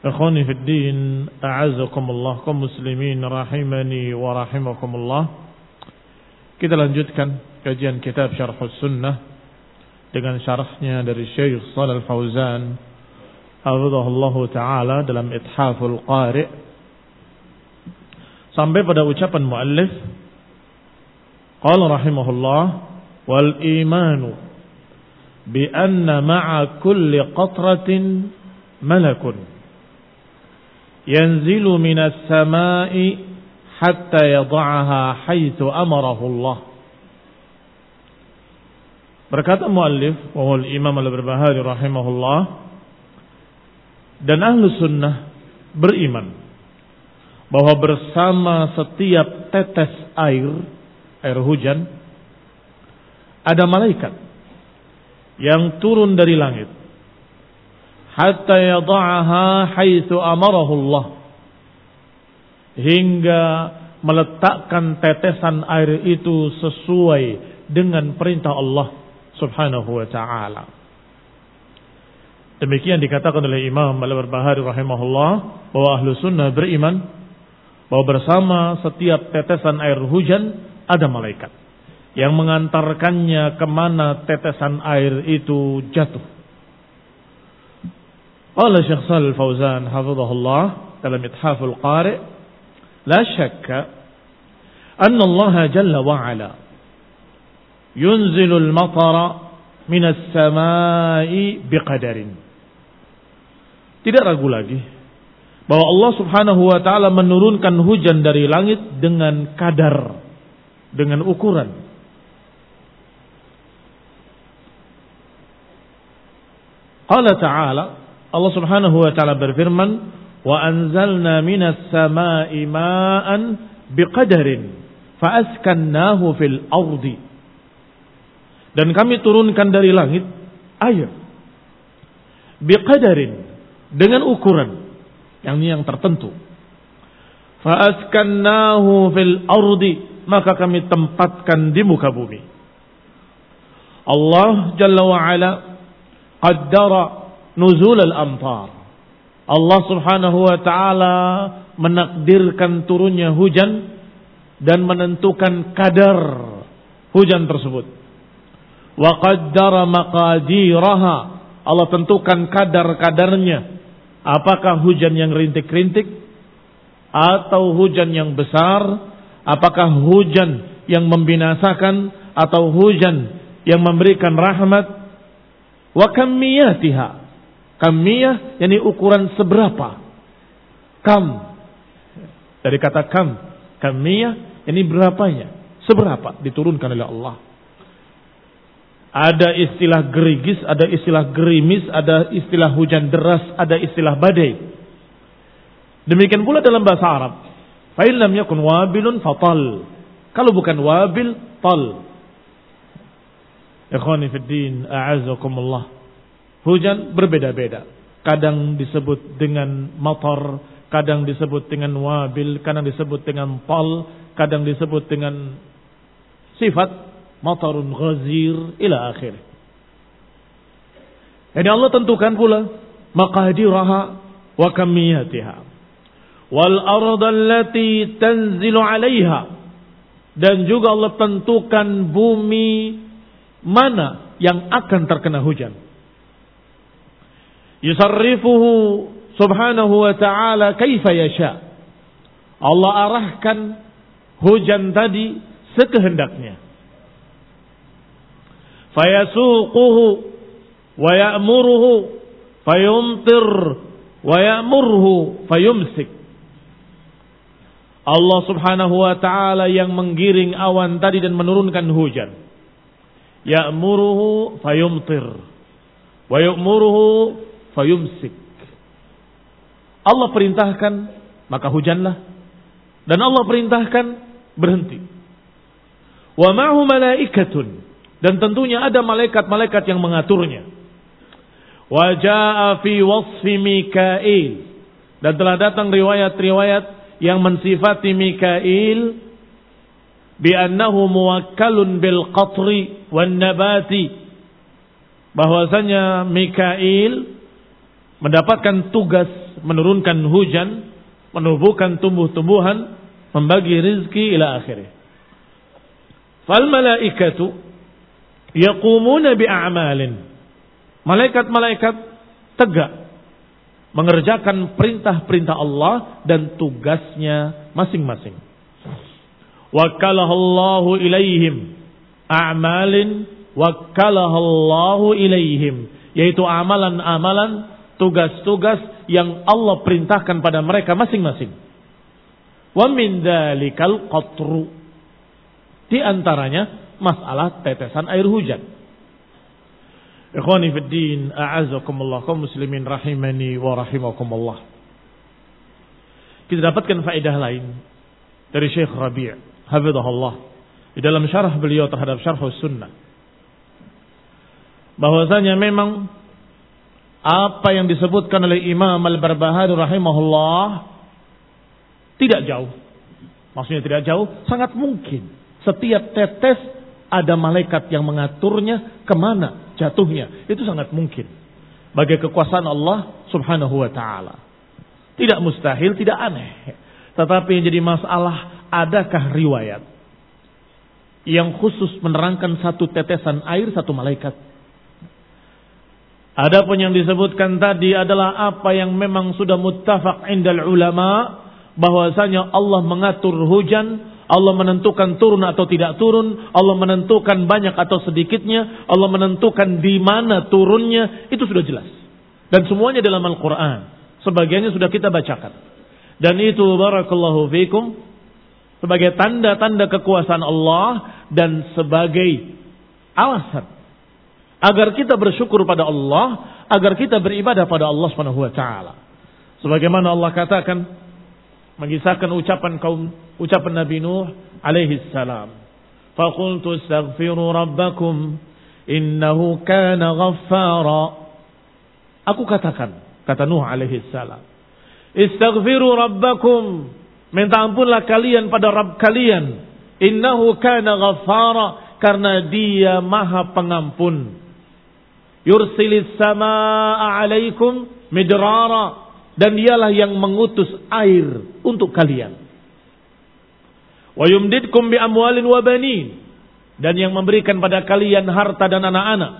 Ikhwani fi din, a'azzakumullah kaum muslimin rahimani wa rahimakumullah. Kita lanjutkan kajian kitab Syarh Sunnah dengan syarahnya dari Syekh Shalal Fauzan hafizahullah taala dalam Ithaful Qari sampai pada ucapan muallif qala rahimahullah wal imanu bi anna ma'a kulli qatratin malakun yanzilu minas sama'i hatta yada'aha haitsu amarahu Allah. Berkata muallif wa Imam Al-Barbahari rahimahullah dan ahlu sunnah beriman bahwa bersama setiap tetes air air hujan ada malaikat yang turun dari langit hatta yada'aha haitsu amarahu Allah hingga meletakkan tetesan air itu sesuai dengan perintah Allah Subhanahu wa taala. Demikian dikatakan oleh Imam Al-Barbahari rahimahullah bahwa ahlu sunnah beriman bahwa bersama setiap tetesan air hujan ada malaikat yang mengantarkannya ke mana tetesan air itu jatuh. قال الشيخ صالح الفوزان حفظه الله dalam Ithaful Qari لا شك أن الله جل وعلا ينزل المطر من السماء بقدر tidak ragu lagi bahwa Allah Subhanahu wa taala menurunkan hujan dari langit dengan kadar dengan ukuran Qala ta'ala Allah Subhanahu wa taala berfirman, "Wa anzalna minas samaa'i ma'an biqadarin fa askannahu fil ardi." Dan kami turunkan dari langit air biqadarin dengan ukuran yang ini yang tertentu. Fa askannahu fil ardi maka kami tempatkan di muka bumi. Allah Jalla wa ala qaddara nuzul al-amtar. Allah Subhanahu wa taala menakdirkan turunnya hujan dan menentukan kadar hujan tersebut. Wa qaddara maqadiraha. Allah tentukan kadar-kadarnya. Apakah hujan yang rintik-rintik atau hujan yang besar? Apakah hujan yang membinasakan atau hujan yang memberikan rahmat? Wa kammiyatiha. Kammiyah yakni ukuran seberapa? Kam. Dari kata kam. Kammiyah ini berapanya? Seberapa diturunkan oleh Allah? Ada istilah gerigis, ada istilah gerimis, ada istilah hujan deras, ada istilah badai. Demikian pula dalam bahasa Arab. Fa'il lam yakun wabilun fatal. Kalau bukan wabil, tal. Ikhwani fid din, a'azakumullah. Hujan berbeda-beda. Kadang disebut dengan motor, kadang disebut dengan wabil, kadang disebut dengan tal, kadang disebut dengan sifat matarun ghazir ila akhir. Jadi Allah tentukan pula maqadiraha wa kamiyatiha. Wal arda allati tanzilu 'alaiha. Dan juga Allah tentukan bumi mana yang akan terkena hujan. Yusarrifuhu subhanahu wa ta'ala kaifa yasha. Allah arahkan hujan tadi sekehendaknya. Fayasuquhu wa ya'muruhu fayumtir wa ya'muruhu fayumsik. Allah subhanahu wa ta'ala yang menggiring awan tadi dan menurunkan hujan. Ya'muruhu fayumtir wa ya'muruhu fayumsik Allah perintahkan maka hujanlah dan Allah perintahkan berhenti wa ma'hu malaikatun dan tentunya ada malaikat-malaikat yang mengaturnya. Wajah fi wasfi Mikail. Dan telah datang riwayat-riwayat yang mensifati Mikail bi'annahu muwakkalun bil qatri wan nabati. Bahwasanya Mikail mendapatkan tugas menurunkan hujan, menumbuhkan tumbuh-tumbuhan, membagi rizki ila akhirnya. Fal malaikatu yaqumuna bi'amalin. Malaikat-malaikat tegak mengerjakan perintah-perintah Allah dan tugasnya masing-masing. Wakalahallahu ilaihim a'malin wakalahallahu ilaihim yaitu amalan-amalan tugas-tugas yang Allah perintahkan pada mereka masing-masing. Wa min dalikal qatru. Di antaranya masalah tetesan air hujan. Ikhwani fi din, a'azakumullah kaum muslimin rahimani wa rahimakumullah. Kita dapatkan faedah lain dari Syekh Rabi' hafizahullah di dalam syarah beliau terhadap syarh sunnah. Bahwasanya memang apa yang disebutkan oleh Imam Al-Barbahari rahimahullah tidak jauh. Maksudnya tidak jauh, sangat mungkin setiap tetes ada malaikat yang mengaturnya ke mana jatuhnya. Itu sangat mungkin. Bagi kekuasaan Allah subhanahu wa ta'ala. Tidak mustahil, tidak aneh. Tetapi yang jadi masalah, adakah riwayat yang khusus menerangkan satu tetesan air satu malaikat? Adapun yang disebutkan tadi adalah apa yang memang sudah muttafaq indal ulama bahwasanya Allah mengatur hujan Allah menentukan turun atau tidak turun, Allah menentukan banyak atau sedikitnya, Allah menentukan di mana turunnya, itu sudah jelas. Dan semuanya dalam Al-Quran. Sebagiannya sudah kita bacakan. Dan itu barakallahu fikum sebagai tanda-tanda kekuasaan Allah dan sebagai alasan agar kita bersyukur pada Allah, agar kita beribadah pada Allah Subhanahu wa taala. Sebagaimana Allah katakan mengisahkan ucapan kaum ucapan Nabi Nuh alaihi salam. Faqultu astaghfiru rabbakum innahu kana ghaffara. Aku katakan, kata Nuh alaihi salam. Istaghfiru rabbakum. Minta ampunlah kalian pada Rabb kalian. Innahu kana ghaffara. Karena dia maha pengampun. Yursilis sama'a alaikum midrara dan dialah yang mengutus air untuk kalian. Wa yumdidkum bi amwalin wa banin dan yang memberikan pada kalian harta dan anak-anak.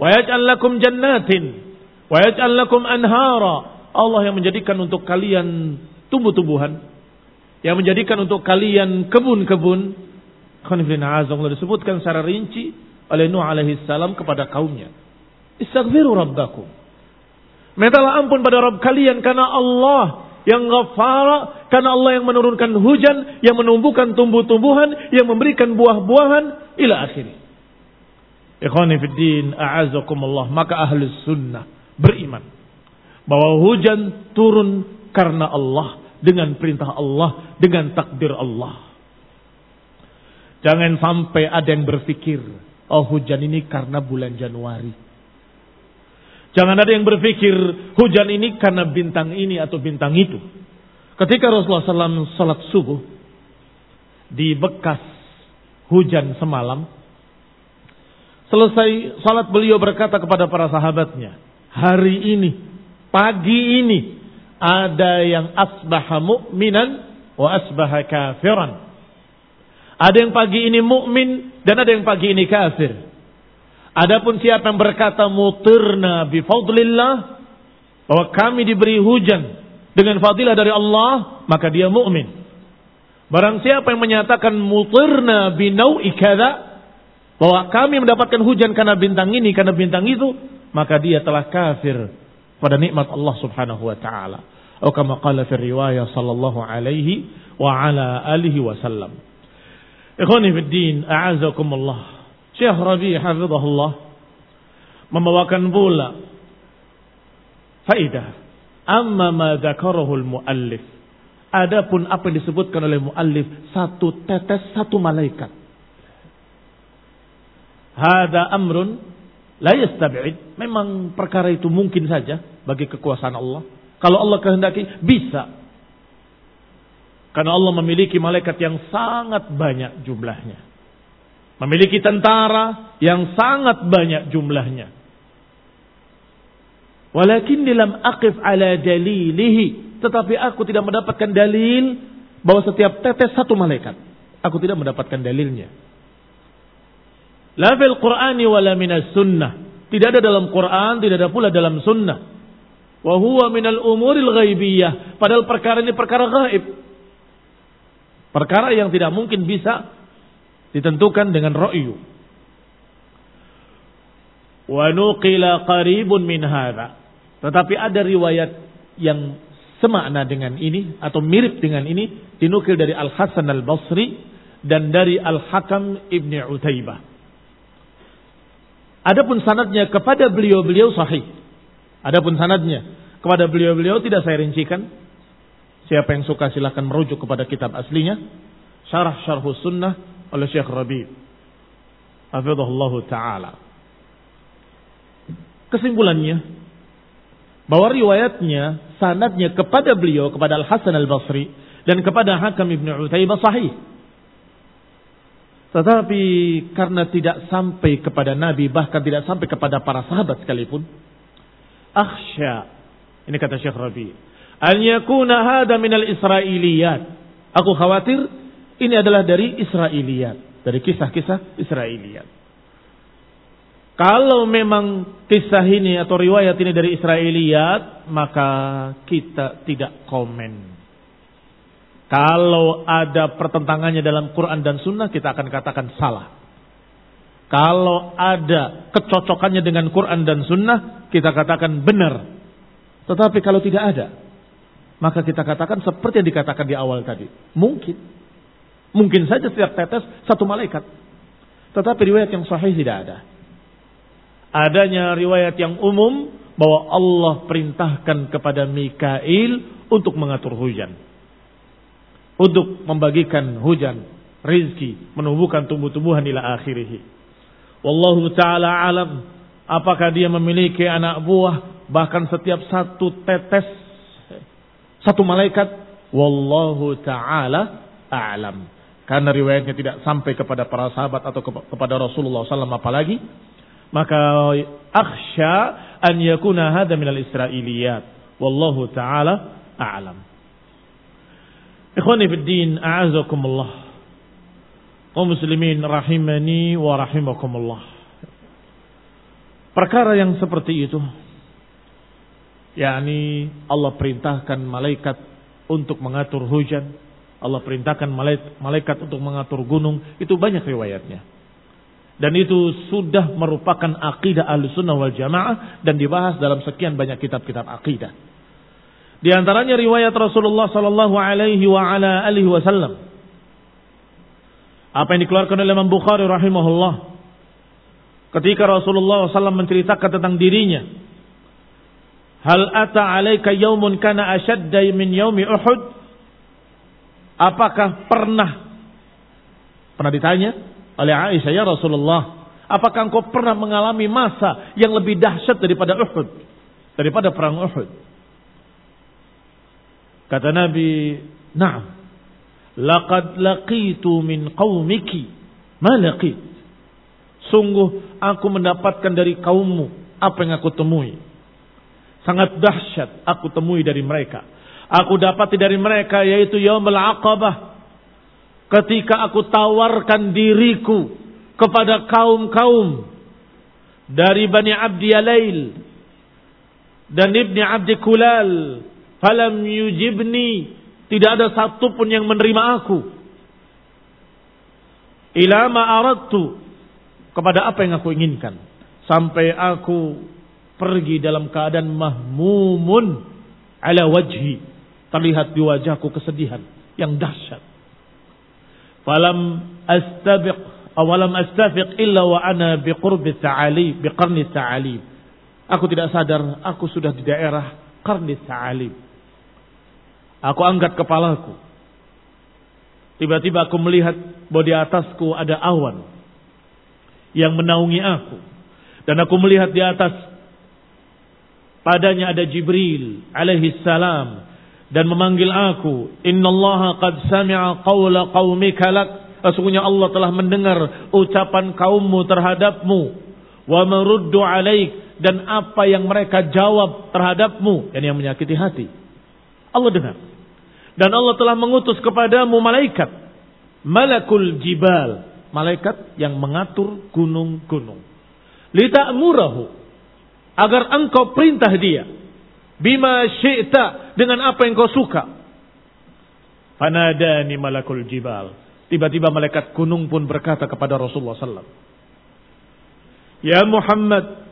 Wa yaj'al lakum jannatin wa yaj'al lakum anhara. Allah yang menjadikan untuk kalian tumbuh-tumbuhan, yang menjadikan untuk kalian kebun-kebun. Khoniflina azamullah disebutkan secara rinci oleh Nuh alaihi salam kepada kaumnya. Istaghfiru rabbakum. Mintalah ampun pada Rabb kalian karena Allah yang ghafara karena Allah yang menurunkan hujan, yang menumbuhkan tumbuh-tumbuhan, yang memberikan buah-buahan ila akhir. Ikhwani fid din, a'azakumullah, maka ahli sunnah beriman bahwa hujan turun karena Allah dengan perintah Allah, dengan takdir Allah. Jangan sampai ada yang berpikir, oh hujan ini karena bulan Januari. Jangan ada yang berpikir hujan ini karena bintang ini atau bintang itu. Ketika Rasulullah SAW salat subuh di bekas hujan semalam, selesai salat beliau berkata kepada para sahabatnya, hari ini, pagi ini, ada yang asbaha mu'minan wa asbaha kafiran. Ada yang pagi ini mukmin dan ada yang pagi ini kafir. Adapun siapa yang berkata mutirna bi fadlillah bahwa kami diberi hujan dengan fadilah dari Allah, maka dia mukmin. Barang siapa yang menyatakan mutirna bi nau'i bahwa kami mendapatkan hujan karena bintang ini, karena bintang itu, maka dia telah kafir pada nikmat Allah Subhanahu wa taala. Atau kama qala fi riwayah sallallahu alaihi wa ala alihi wasallam. Ikhwani fid din, a'azakumullah. Syekh Rabi hafizahullah membawakan pula faidah. Amma ma dzakarahu al-muallif. Adapun apa yang disebutkan oleh muallif satu tetes satu malaikat. Hada amrun la yastab'id. Memang perkara itu mungkin saja bagi kekuasaan Allah. Kalau Allah kehendaki bisa karena Allah memiliki malaikat yang sangat banyak jumlahnya Memiliki tentara yang sangat banyak jumlahnya. Walakin dalam aqif ala dalilihi. Tetapi aku tidak mendapatkan dalil bahwa setiap tetes satu malaikat. Aku tidak mendapatkan dalilnya. La fil Qur'ani wala minas sunnah. Tidak ada dalam Quran, tidak ada pula dalam sunnah. Wa minal umuril ghaibiyah. Padahal perkara ini perkara gaib. Perkara yang tidak mungkin bisa ditentukan dengan ra'yu. Wa nuqila qaribun min hadha. Tetapi ada riwayat yang semakna dengan ini atau mirip dengan ini dinukil dari Al Hasan Al Basri dan dari Al Hakam Ibni Utaibah. Adapun sanadnya kepada beliau-beliau sahih. Adapun sanadnya kepada beliau-beliau tidak saya rincikan. Siapa yang suka silahkan merujuk kepada kitab aslinya. Syarah Syarhus Sunnah oleh Syekh Rabi. Hafizahullah Ta'ala. Kesimpulannya, bahwa riwayatnya, sanadnya kepada beliau, kepada Al-Hasan Al-Basri, dan kepada Hakam Ibn Utaibah sahih. Tetapi karena tidak sampai kepada Nabi, bahkan tidak sampai kepada para sahabat sekalipun, akhsya, ini kata Syekh Rabi, an yakuna hada minal Israiliyat. Aku khawatir ini adalah dari Israiliyat, dari kisah-kisah Israiliyat. Kalau memang kisah ini atau riwayat ini dari Israiliyat, maka kita tidak komen. Kalau ada pertentangannya dalam Quran dan Sunnah, kita akan katakan salah. Kalau ada kecocokannya dengan Quran dan Sunnah, kita katakan benar. Tetapi kalau tidak ada, maka kita katakan seperti yang dikatakan di awal tadi. Mungkin. Mungkin saja setiap tetes satu malaikat. Tetapi riwayat yang sahih tidak ada. Adanya riwayat yang umum bahwa Allah perintahkan kepada Mikail untuk mengatur hujan. Untuk membagikan hujan, rizki, menumbuhkan tumbuh-tumbuhan ila akhirih. Wallahu ta'ala alam. Apakah dia memiliki anak buah bahkan setiap satu tetes satu malaikat wallahu taala a'lam. Karena riwayatnya tidak sampai kepada para sahabat atau kepada Rasulullah SAW apalagi maka akhsha an yakuna hada minal israiliyat. Wallahu taala a'lam. Ikhwani fid din a'azakumullah. Kaum muslimin rahimani wa rahimakumullah. Perkara yang seperti itu yakni Allah perintahkan malaikat untuk mengatur hujan, Allah perintahkan malaikat untuk mengatur gunung, itu banyak riwayatnya. Dan itu sudah merupakan akidah sunnah wal jamaah dan dibahas dalam sekian banyak kitab-kitab akidah. Di antaranya riwayat Rasulullah sallallahu alaihi wa ala alihi wasallam. Apa yang dikeluarkan oleh Imam Bukhari rahimahullah. Ketika Rasulullah SAW menceritakan tentang dirinya. Hal ata alaika yaumun kana ashadda min yaumi Uhud? Apakah pernah pernah ditanya oleh Aisyah ya Rasulullah, apakah engkau pernah mengalami masa yang lebih dahsyat daripada Uhud? Daripada perang Uhud? Kata Nabi, "Na'am. Laqad laqitu min qaumiki ma laqit." Sungguh aku mendapatkan dari kaummu apa yang aku temui. Sangat dahsyat aku temui dari mereka. Aku dapati dari mereka yaitu yaumul aqabah. Ketika aku tawarkan diriku kepada kaum-kaum dari Bani Abdi Yalail dan Ibni Abdi Kulal Falam yujibni. Tidak ada satupun yang menerima aku. Ila aradtu. Kepada apa yang aku inginkan. Sampai aku pergi dalam keadaan mahmumun ala wajhi. Terlihat di wajahku kesedihan yang dahsyat. Falam astabiq awalam astafiq illa wa ana biqurbi ta'ali biqarni ta'ali. Aku tidak sadar aku sudah di daerah qarni ta'ali Aku angkat kepalaku. Tiba-tiba aku melihat bahwa di atasku ada awan yang menaungi aku. Dan aku melihat di atas padanya ada Jibril alaihi salam dan memanggil aku, "Innallaha qad sami'a qawla qaumika lak." Sesungguhnya Allah telah mendengar ucapan kaummu terhadapmu. Wa meruddu alaik dan apa yang mereka jawab terhadapmu dan yang menyakiti hati. Allah dengar. Dan Allah telah mengutus kepadamu malaikat. Malakul jibal. Malaikat yang mengatur gunung-gunung. Lita'murahu. Agar engkau perintah dia. Bima syi'ta. Dengan apa yang kau suka. Fanadani malakul jibal. Tiba-tiba malaikat gunung pun berkata kepada Rasulullah SAW. Ya Muhammad.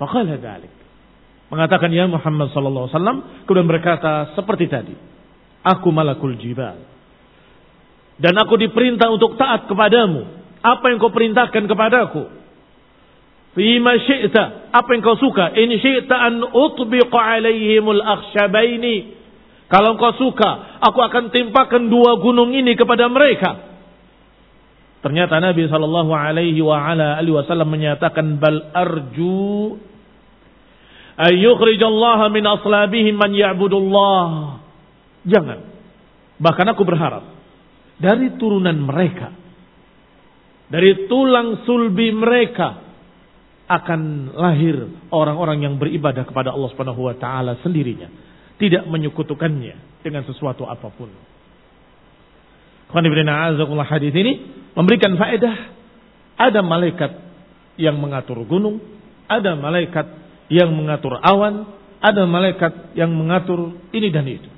Faqala dhalik. Mengatakan ya Muhammad sallallahu alaihi wasallam kemudian berkata seperti tadi. Aku malakul jibal. Dan aku diperintah untuk taat kepadamu. Apa yang kau perintahkan kepadaku? Fima syi'ta. Apa yang kau suka? In syi'ta an utbiqa alaihimul akhsyabaini. Kalau kau suka, aku akan timpakan dua gunung ini kepada mereka. Ternyata Nabi Shallallahu Alaihi Wasallam menyatakan bal arju ayyukhrijallaha min aslabihim man ya'budullah Jangan. Bahkan aku berharap dari turunan mereka, dari tulang sulbi mereka akan lahir orang-orang yang beribadah kepada Allah Subhanahu wa taala sendirinya, tidak menyekutukannya dengan sesuatu apa pun. hadis ini memberikan faedah ada malaikat yang mengatur gunung, ada malaikat yang mengatur awan, ada malaikat yang mengatur ini dan itu.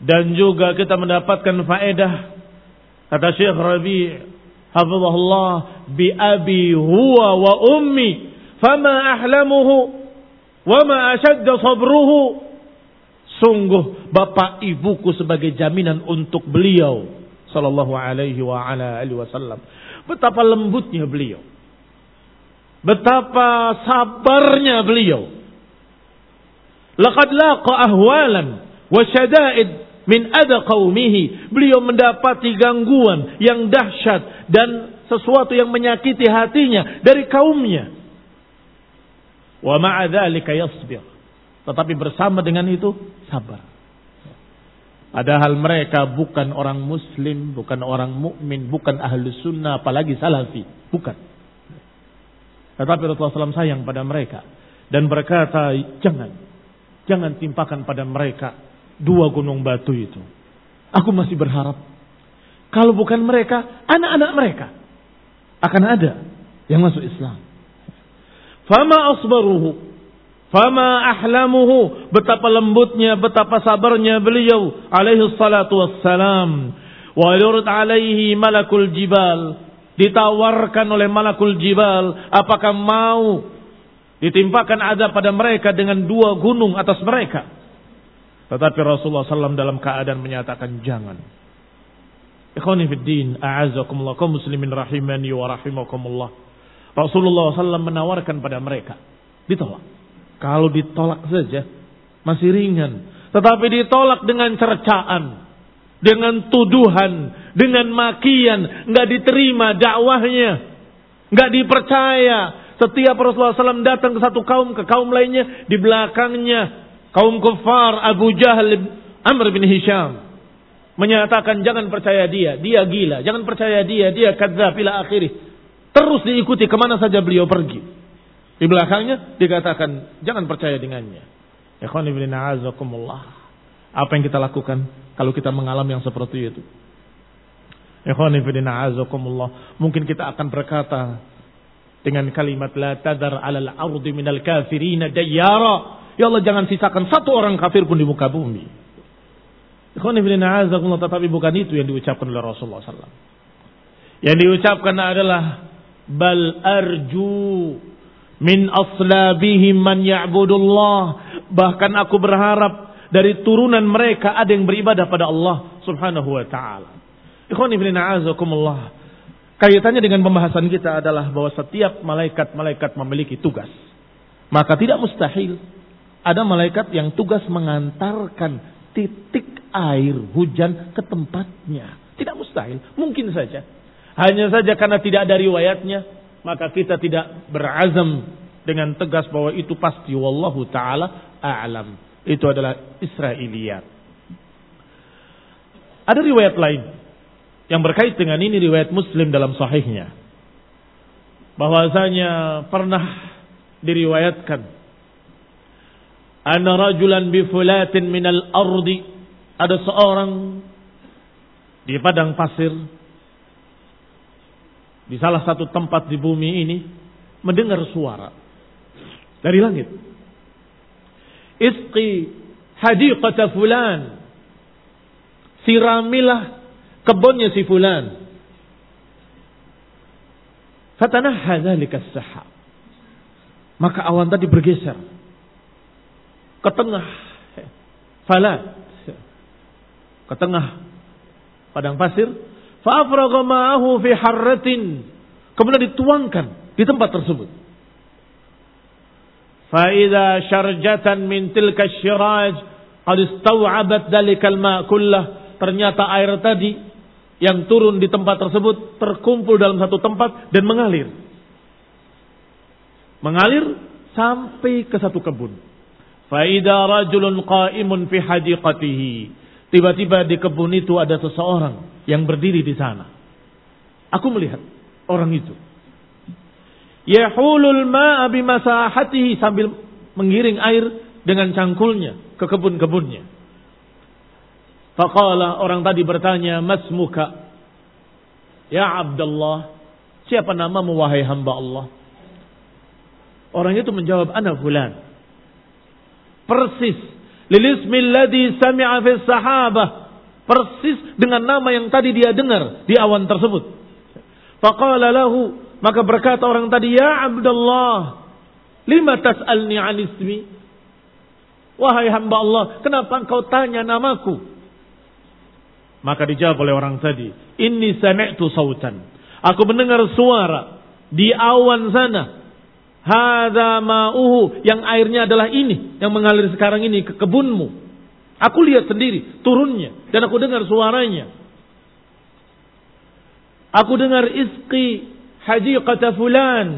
Dan juga kita mendapatkan faedah kata Syekh Rabi' hafizahullah bi abi huwa wa ummi fama ahlamuhu wa ma ashadda sabruhu. Sungguh bapak ibuku sebagai jaminan untuk beliau sallallahu alaihi wa ala alihi wasallam. Betapa lembutnya beliau. Betapa sabarnya beliau. Laqad laqa ahwalan wa syada'id min ada qaumihi. Beliau mendapati gangguan yang dahsyat dan sesuatu yang menyakiti hatinya dari kaumnya. Wa ma'a dzalika yasbir. Tetapi bersama dengan itu sabar. Padahal mereka bukan orang muslim, bukan orang mukmin, bukan ahli sunnah, apalagi salafi. Bukan. Tetapi Rasulullah SAW sayang pada mereka. Dan berkata, jangan. Jangan timpakan pada mereka dua gunung batu itu. Aku masih berharap Kalau bukan mereka, anak-anak mereka akan ada yang masuk Islam. Fama asbaruhu Fama ahlamuhu betapa lembutnya, betapa sabarnya beliau alaihi salatu wassalam. Wa yurd alaihi malakul jibal. Ditawarkan oleh malakul jibal, apakah mau ditimpakan azab pada mereka dengan dua gunung atas mereka. Tetapi Rasulullah SAW dalam keadaan menyatakan jangan. Ikhwani fid din, a'azakumullah, kaum muslimin rahimani wa rahimakumullah. Rasulullah SAW menawarkan pada mereka. Ditolak. Kalau ditolak saja masih ringan. Tetapi ditolak dengan cercaan, dengan tuduhan, dengan makian, nggak diterima dakwahnya, nggak dipercaya. Setiap Rasulullah SAW datang ke satu kaum, ke kaum lainnya, di belakangnya kaum kufar Abu Jahal, Amr bin Hisham menyatakan jangan percaya dia, dia gila, jangan percaya dia, dia kadzab ila akhirih. Terus diikuti ke mana saja beliau pergi. Di belakangnya dikatakan jangan percaya dengannya. Ikhwan. Apa yang kita lakukan kalau kita mengalami yang seperti itu? Ikhwan. Mungkin kita akan berkata dengan kalimat la tadar alal ardi minal kafirina dayyara. Ya Allah jangan sisakan satu orang kafir pun di muka bumi. Tetapi bukan itu yang diucapkan oleh Rasulullah SAW. Yang diucapkan adalah bal arju min aslabihim man ya'budullah bahkan aku berharap dari turunan mereka ada yang beribadah pada Allah Subhanahu wa taala. Ikhwan ibn a'azakumullah. Kaitannya dengan pembahasan kita adalah bahwa setiap malaikat-malaikat memiliki tugas. Maka tidak mustahil ada malaikat yang tugas mengantarkan titik air hujan ke tempatnya. Tidak mustahil, mungkin saja. Hanya saja karena tidak ada riwayatnya, maka kita tidak berazam dengan tegas bahwa itu pasti wallahu taala a'lam. Itu adalah Israiliyat. Ada riwayat lain yang berkait dengan ini riwayat Muslim dalam sahihnya. Bahwasanya pernah diriwayatkan anna rajulan bi fulatin minal ardi ada seorang di padang pasir di salah satu tempat di bumi ini mendengar suara dari langit. Isqi hadiqata fulan. Siramilah kebunnya si fulan. Fatanahha dzalika sahab. Maka awan tadi bergeser ke tengah falat ke tengah padang pasir Fa'afraga ma'ahu fi harratin. Kemudian dituangkan di tempat tersebut. Fa'idha syarjatan min tilka syiraj. Qad istaw'abat dalikal ma'kullah. Ternyata air tadi yang turun di tempat tersebut terkumpul dalam satu tempat dan mengalir. Mengalir sampai ke satu kebun. Fa'idha rajulun qa'imun fi hadiqatihi. Tiba-tiba di kebun itu ada seseorang yang berdiri di sana. Aku melihat orang itu. Yahulul ma'a bimasahatihi sambil mengiring air dengan cangkulnya ke kebun-kebunnya. Faqala orang tadi bertanya, "Masmuka?" Ya Abdullah, siapa namamu wahai hamba Allah? Orang itu menjawab, "Ana fulan." Persis Lilismi alladhi sami'a fi sahabah. Persis dengan nama yang tadi dia dengar di awan tersebut. Faqala lahu. Maka berkata orang tadi, Ya Abdullah. Lima tas'alni an ismi. Wahai hamba Allah, kenapa engkau tanya namaku? Maka dijawab oleh orang tadi, Inni sami'tu sautan. Aku mendengar suara di awan sana Hada ma'uhu yang airnya adalah ini yang mengalir sekarang ini ke kebunmu. Aku lihat sendiri turunnya dan aku dengar suaranya. Aku dengar iski haji kata fulan.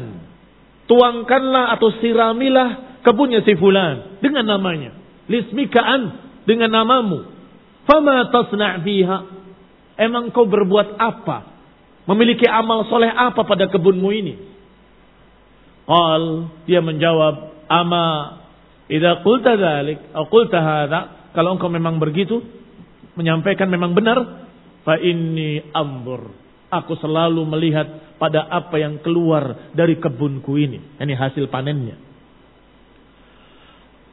Tuangkanlah atau siramilah kebunnya si fulan dengan namanya. Lismikaan dengan namamu. Fama tasna' fiha. Emang kau berbuat apa? Memiliki amal soleh apa pada kebunmu ini? Qal dia menjawab, "Ama idza qulta dzalik aw qulta hadza?" Kalau engkau memang begitu, menyampaikan memang benar, fa inni ambur. Aku selalu melihat pada apa yang keluar dari kebunku ini. Ini hasil panennya.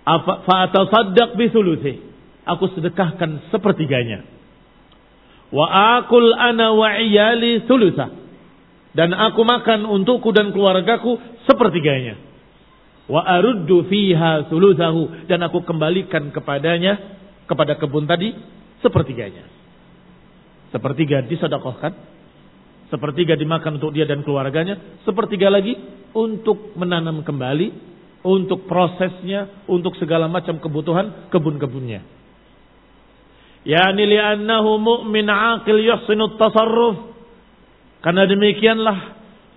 Fa atasaddaq bi Aku sedekahkan sepertiganya. Wa akul ana wa iyali thulutha. Dan aku makan untukku dan keluargaku sepertiganya. Wa aruddu fiha thuluthahu. Dan aku kembalikan kepadanya, kepada kebun tadi, sepertiganya. Sepertiga disedekahkan. Sepertiga dimakan untuk dia dan keluarganya. Sepertiga lagi untuk menanam kembali. Untuk prosesnya, untuk segala macam kebutuhan kebun-kebunnya. Yani li'annahu mu'min aqil yuhsinu tasarruf karena demikianlah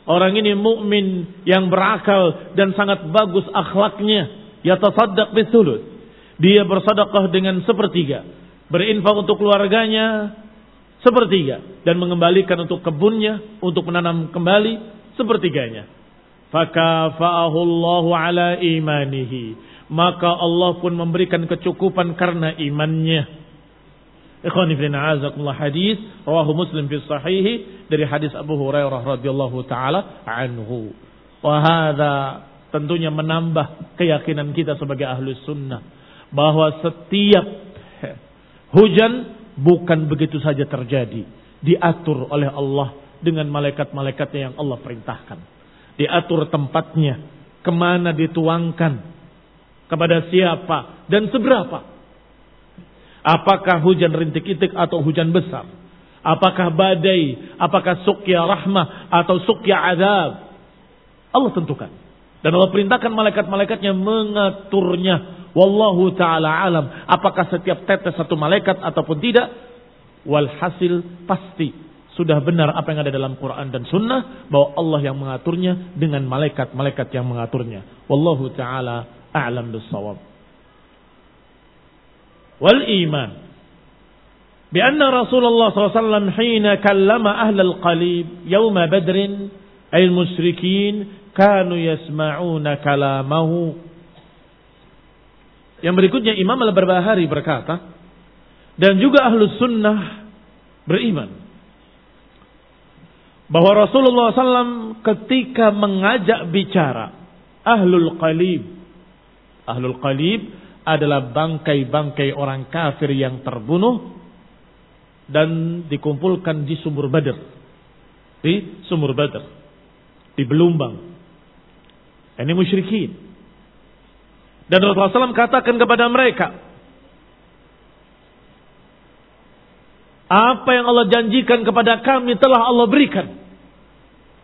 orang ini mukmin yang berakal dan sangat bagus akhlaknya. Ya tasaddaq bithuluth. Dia bersedekah dengan sepertiga. Berinfak untuk keluarganya sepertiga. Dan mengembalikan untuk kebunnya. Untuk menanam kembali sepertiganya. Fakafa'ahu Allahu ala imanihi. Maka Allah pun memberikan kecukupan karena imannya. Ikhwani fillah azakumullah hadis rawahu Muslim fi sahihi dari hadis Abu Hurairah radhiyallahu taala anhu. Wa tentunya menambah keyakinan kita sebagai ahlus sunnah bahwa setiap hujan bukan begitu saja terjadi, diatur oleh Allah dengan malaikat-malaikatnya yang Allah perintahkan. Diatur tempatnya, ke mana dituangkan, kepada siapa dan seberapa. Apakah hujan rintik-itik atau hujan besar? Apakah badai? Apakah sukya rahmah atau sukya azab? Allah tentukan. Dan Allah perintahkan malaikat-malaikatnya mengaturnya. Wallahu ta'ala alam. Apakah setiap tetes satu malaikat ataupun tidak? Walhasil pasti sudah benar apa yang ada dalam Quran dan Sunnah bahwa Allah yang mengaturnya dengan malaikat-malaikat yang mengaturnya. Wallahu taala a'lam bissawab wal iman. Bi anna Rasulullah SAW hina kallama ahlal qalib yawma badrin ay musyrikin kanu yasma'una kalamahu. Yang berikutnya Imam Al-Barbahari berkata dan juga ahlu sunnah beriman bahwa Rasulullah SAW ketika mengajak bicara ahlul qalib ahlul qalib adalah bangkai-bangkai orang kafir yang terbunuh dan dikumpulkan di sumur Badr. Di sumur Badr. Di Belumbang. Ini musyrikin. Dan Rasulullah SAW katakan kepada mereka, apa yang Allah janjikan kepada kami telah Allah berikan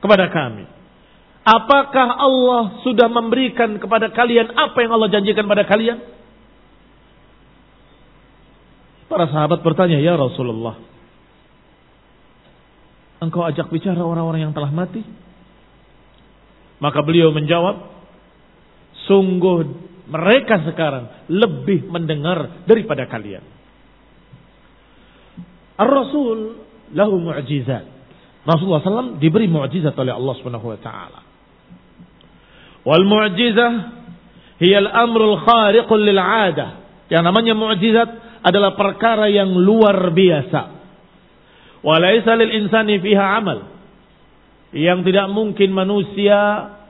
kepada kami. Apakah Allah sudah memberikan kepada kalian apa yang Allah janjikan kepada kalian? Para sahabat bertanya, "Ya Rasulullah, engkau ajak bicara orang-orang yang telah mati?" Maka beliau menjawab, "Sungguh mereka sekarang lebih mendengar daripada kalian." Ar-Rasul lahu mu'jizat. Rasulullah SAW diberi mu'jizat oleh Allah Subhanahu wa taala. Wal mu'jizah hiya al-amrul khariqul lil 'adah. Yang namanya mu'jizat adalah perkara yang luar biasa. Walaysa lil insani fiha amal. Yang tidak mungkin manusia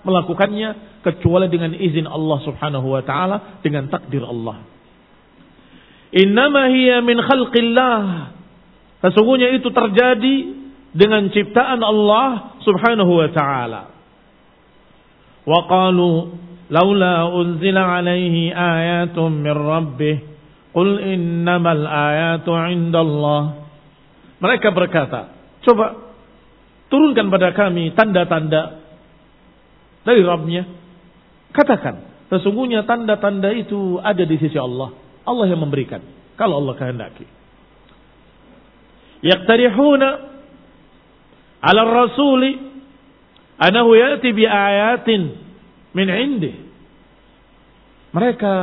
melakukannya kecuali dengan izin Allah Subhanahu wa taala dengan takdir Allah. Innama hiya min khalqillah. Sesungguhnya itu terjadi dengan ciptaan Allah Subhanahu wa taala. Wa qalu laula unzila alaihi ayatun min rabbih Qul innamal ayatu indallah. Mereka berkata, coba turunkan pada kami tanda-tanda dari Rabbnya. Katakan, sesungguhnya tanda-tanda itu ada di sisi Allah. Allah yang memberikan. Kalau Allah kehendaki. Yaqtarihuna ala rasuli anahu yati bi ayatin min indih. Mereka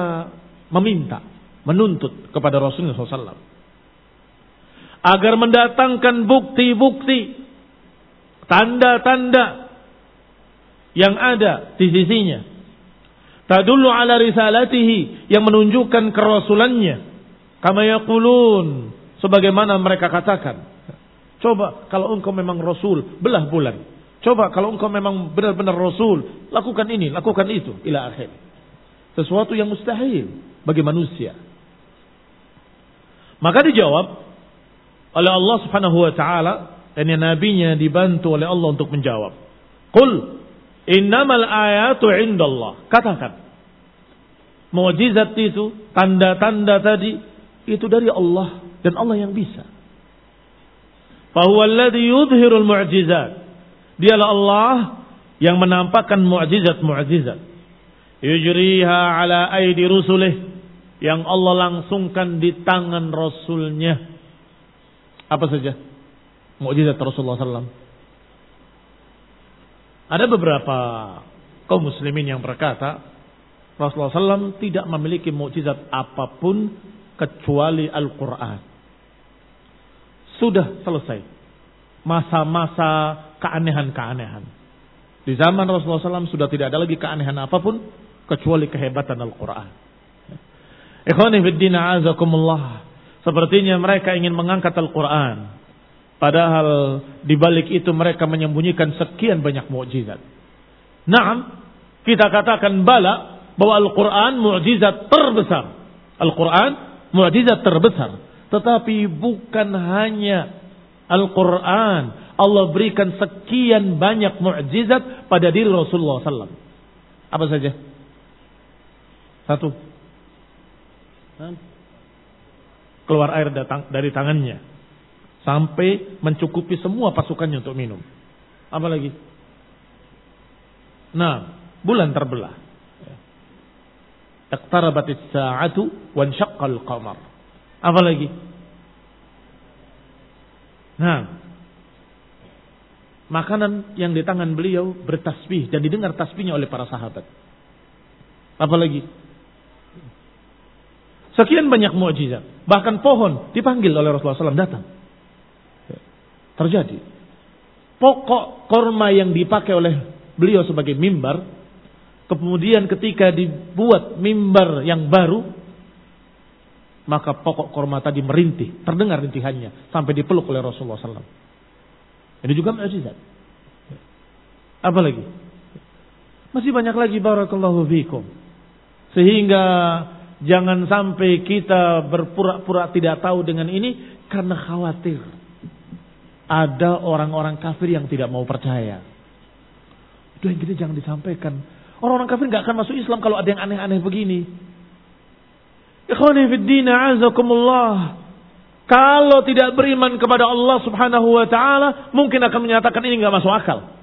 meminta menuntut kepada Rasulullah SAW agar mendatangkan bukti-bukti tanda-tanda yang ada di sisinya tadullu ala risalatihi yang menunjukkan kerasulannya kama yaqulun sebagaimana mereka katakan Coba kalau engkau memang Rasul, belah bulan. Coba kalau engkau memang benar-benar Rasul, lakukan ini, lakukan itu, ila akhir. Sesuatu yang mustahil bagi manusia. Maka dijawab oleh Allah Subhanahu wa taala dan yang nabinya dibantu oleh Allah untuk menjawab. Qul innamal ayatu indallah. Katakan. Mukjizat itu, tanda-tanda tadi itu dari Allah dan Allah yang bisa. Fahuwa alladhi yudhirul mu'jizat. Dialah Allah yang menampakkan mu'jizat-mu'jizat yujriha ala aidi rusulih yang Allah langsungkan di tangan Rasulnya. Apa saja? Mukjizat Rasulullah SAW. Ada beberapa kaum muslimin yang berkata, Rasulullah SAW tidak memiliki mukjizat apa pun kecuali Al-Quran. Sudah selesai. Masa-masa keanehan-keanehan. Di zaman Rasulullah SAW sudah tidak ada lagi keanehan apa pun kecuali kehebatan Al-Quran. Ikhwani fiddina azakumullah. Sepertinya mereka ingin mengangkat Al-Quran. Padahal di balik itu mereka menyembunyikan sekian banyak mukjizat. Naam, kita katakan bala bahwa Al-Quran mukjizat terbesar. Al-Quran mukjizat terbesar. Tetapi bukan hanya Al-Quran. Allah berikan sekian banyak mukjizat pada diri Rasulullah SAW. Apa saja? Satu. Keluar air datang dari tangannya. Sampai mencukupi semua pasukannya untuk minum. Apa lagi? Nah, bulan terbelah. Iqtarabatis sa'atu wan syaqqal qamar. Apa lagi? Nah, makanan yang di tangan beliau bertasbih dan didengar tasbihnya oleh para sahabat. Apa lagi? Sekian banyak mukjizat. Bahkan pohon dipanggil oleh Rasulullah SAW datang. Terjadi. Pokok korma yang dipakai oleh beliau sebagai mimbar. Kemudian ketika dibuat mimbar yang baru. Maka pokok korma tadi merintih. Terdengar rintihannya. Sampai dipeluk oleh Rasulullah SAW. Ini juga mukjizat. Apa lagi? Masih banyak lagi barakallahu fikum. Sehingga Jangan sampai kita berpura-pura tidak tahu dengan ini karena khawatir. Ada orang-orang kafir yang tidak mau percaya. Itu yang kita jangan disampaikan. Orang-orang kafir nggak akan masuk Islam kalau ada yang aneh-aneh begini. Kalau tidak beriman kepada Allah subhanahu wa ta'ala, mungkin akan menyatakan ini nggak masuk akal.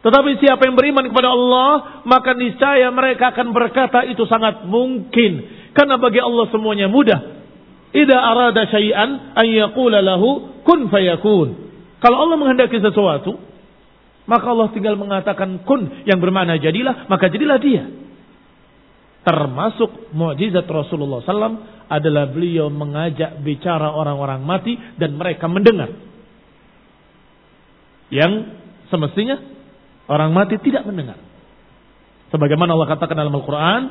Tetapi siapa yang beriman kepada Allah, maka niscaya mereka akan berkata itu sangat mungkin. Karena bagi Allah semuanya mudah. Ida arada syai'an an yaqula lahu kun fayakun. Kalau Allah menghendaki sesuatu, maka Allah tinggal mengatakan kun yang bermakna jadilah, maka jadilah dia. Termasuk mukjizat Rasulullah SAW adalah beliau mengajak bicara orang-orang mati dan mereka mendengar. Yang semestinya Orang mati tidak mendengar. Sebagaimana Allah katakan dalam Al-Quran,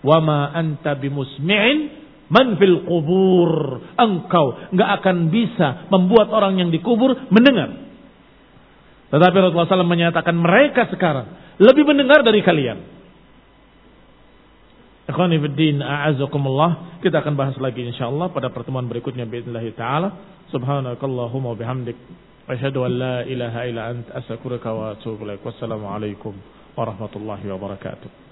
"Wa ma anta bimusmi'in man fil kubur." Engkau nggak akan bisa membuat orang yang dikubur mendengar. Tetapi Rasulullah SAW menyatakan mereka sekarang lebih mendengar dari kalian. Ikhwani fiddin a'azakumullah. Kita akan bahas lagi insyaallah pada pertemuan berikutnya باذنillah taala. Subhanakallahumma bihamdik Asyhadu an la ilaha illa ant astaghfiruka wa atubu ilaik. Wassalamu alaikum warahmatullahi wabarakatuh.